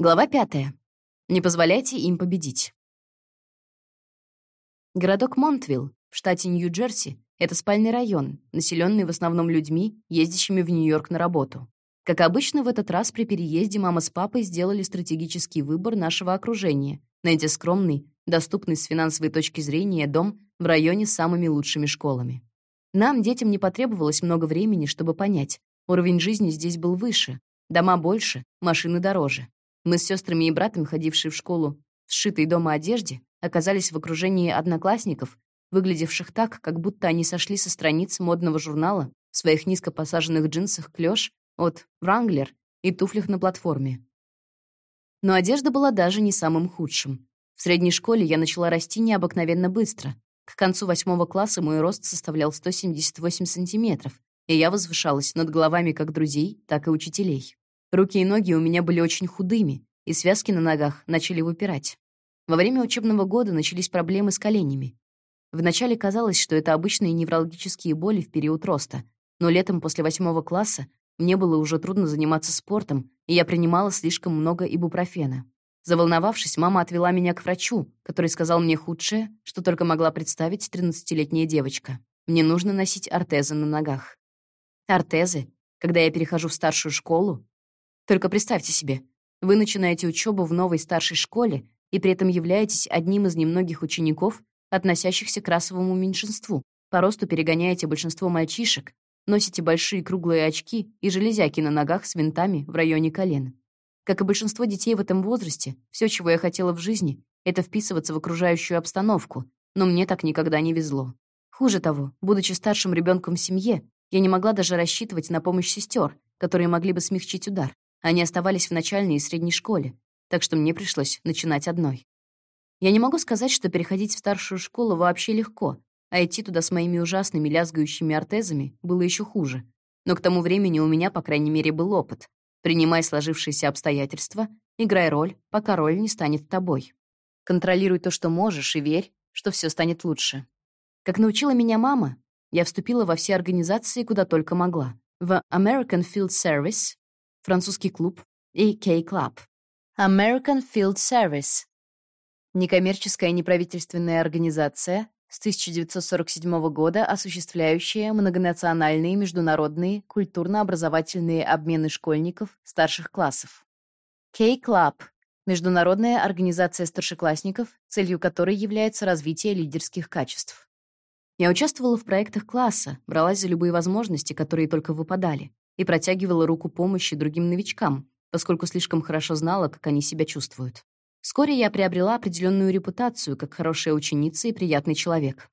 Глава пятая. Не позволяйте им победить. Городок Монтвилл в штате Нью-Джерси — это спальный район, населенный в основном людьми, ездящими в Нью-Йорк на работу. Как обычно, в этот раз при переезде мама с папой сделали стратегический выбор нашего окружения, найдя скромный, доступный с финансовой точки зрения дом в районе с самыми лучшими школами. Нам, детям, не потребовалось много времени, чтобы понять, уровень жизни здесь был выше, дома больше, машины дороже. Мы с сестрами и братом, ходившие в школу сшитой дома одежде, оказались в окружении одноклассников, выглядевших так, как будто они сошли со страниц модного журнала в своих низко посаженных джинсах клёш от Wrangler и туфлях на платформе. Но одежда была даже не самым худшим. В средней школе я начала расти необыкновенно быстро. К концу восьмого класса мой рост составлял 178 сантиметров, и я возвышалась над головами как друзей, так и учителей. Руки и ноги у меня были очень худыми, и связки на ногах начали выпирать. Во время учебного года начались проблемы с коленями. Вначале казалось, что это обычные неврологические боли в период роста, но летом после восьмого класса мне было уже трудно заниматься спортом, и я принимала слишком много ибупрофена. Заволновавшись, мама отвела меня к врачу, который сказал мне худшее, что только могла представить тринадцатилетняя девочка. Мне нужно носить ортезы на ногах. Ортезы? Когда я перехожу в старшую школу? Только представьте себе, вы начинаете учебу в новой старшей школе и при этом являетесь одним из немногих учеников, относящихся к расовому меньшинству. По росту перегоняете большинство мальчишек, носите большие круглые очки и железяки на ногах с винтами в районе колен. Как и большинство детей в этом возрасте, все, чего я хотела в жизни, это вписываться в окружающую обстановку, но мне так никогда не везло. Хуже того, будучи старшим ребенком в семье, я не могла даже рассчитывать на помощь сестер, которые могли бы смягчить удар. Они оставались в начальной и средней школе, так что мне пришлось начинать одной. Я не могу сказать, что переходить в старшую школу вообще легко, а идти туда с моими ужасными лязгающими ортезами было еще хуже. Но к тому времени у меня, по крайней мере, был опыт. Принимай сложившиеся обстоятельства, играй роль, пока роль не станет тобой. Контролируй то, что можешь, и верь, что все станет лучше. Как научила меня мама, я вступила во все организации, куда только могла. В American Field Service, французский клуб и K-Club. American Field Service — некоммерческая неправительственная организация с 1947 года, осуществляющая многонациональные международные культурно-образовательные обмены школьников старших классов. K-Club — международная организация старшеклассников, целью которой является развитие лидерских качеств. Я участвовала в проектах класса, бралась за любые возможности, которые только выпадали и протягивала руку помощи другим новичкам, поскольку слишком хорошо знала, как они себя чувствуют. Вскоре я приобрела определенную репутацию как хорошая ученица и приятный человек.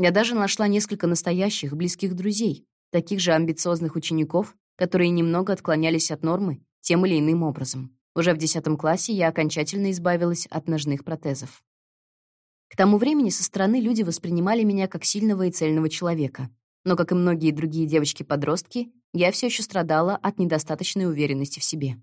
Я даже нашла несколько настоящих, близких друзей, таких же амбициозных учеников, которые немного отклонялись от нормы тем или иным образом. Уже в 10 классе я окончательно избавилась от ножных протезов. К тому времени со стороны люди воспринимали меня как сильного и цельного человека. Но, как и многие другие девочки-подростки, я все еще страдала от недостаточной уверенности в себе.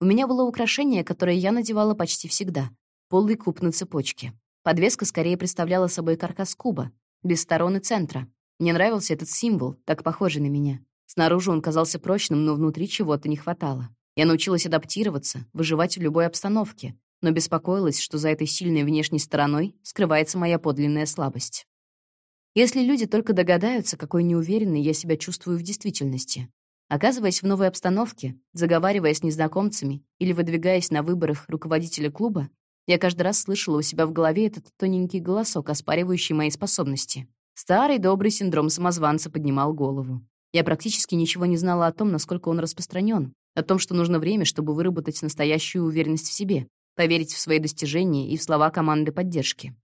У меня было украшение, которое я надевала почти всегда — полый куб на цепочке. Подвеска скорее представляла собой каркас куба, без сторон и центра. Мне нравился этот символ, так похожий на меня. Снаружи он казался прочным, но внутри чего-то не хватало. Я научилась адаптироваться, выживать в любой обстановке, но беспокоилась, что за этой сильной внешней стороной скрывается моя подлинная слабость. Если люди только догадаются, какой неуверенной я себя чувствую в действительности, оказываясь в новой обстановке, заговаривая с незнакомцами или выдвигаясь на выборах руководителя клуба, я каждый раз слышала у себя в голове этот тоненький голосок, оспаривающий мои способности. Старый добрый синдром самозванца поднимал голову. Я практически ничего не знала о том, насколько он распространен, о том, что нужно время, чтобы выработать настоящую уверенность в себе, поверить в свои достижения и в слова команды поддержки.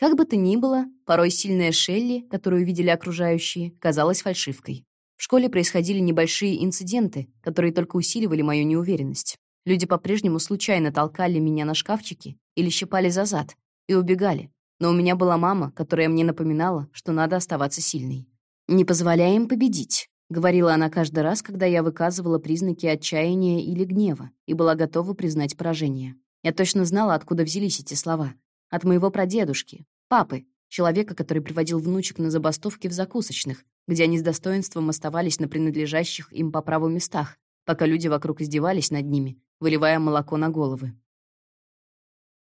Как бы то ни было, порой сильная Шелли, которую видели окружающие, казалась фальшивкой. В школе происходили небольшие инциденты, которые только усиливали мою неуверенность. Люди по-прежнему случайно толкали меня на шкафчики или щипали за зад и убегали. Но у меня была мама, которая мне напоминала, что надо оставаться сильной. «Не позволяй им победить», — говорила она каждый раз, когда я выказывала признаки отчаяния или гнева и была готова признать поражение. Я точно знала, откуда взялись эти слова. От моего прадедушки, папы, человека, который приводил внучек на забастовки в закусочных, где они с достоинством оставались на принадлежащих им по праву местах, пока люди вокруг издевались над ними, выливая молоко на головы.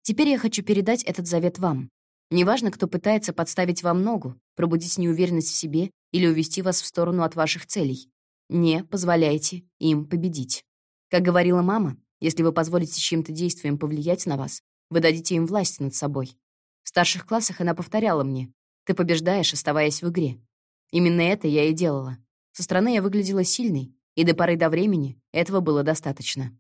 Теперь я хочу передать этот завет вам. Неважно, кто пытается подставить вам ногу, пробудить неуверенность в себе или увести вас в сторону от ваших целей. Не позволяйте им победить. Как говорила мама, если вы позволите чьим-то действиям повлиять на вас, вы дадите им власть над собой. В старших классах она повторяла мне: "Ты побеждаешь, оставаясь в игре". Именно это я и делала. Со стороны я выглядела сильной, и до поры до времени этого было достаточно.